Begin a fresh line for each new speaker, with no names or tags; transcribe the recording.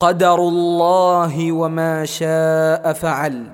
قدر الله وما شاء فعل.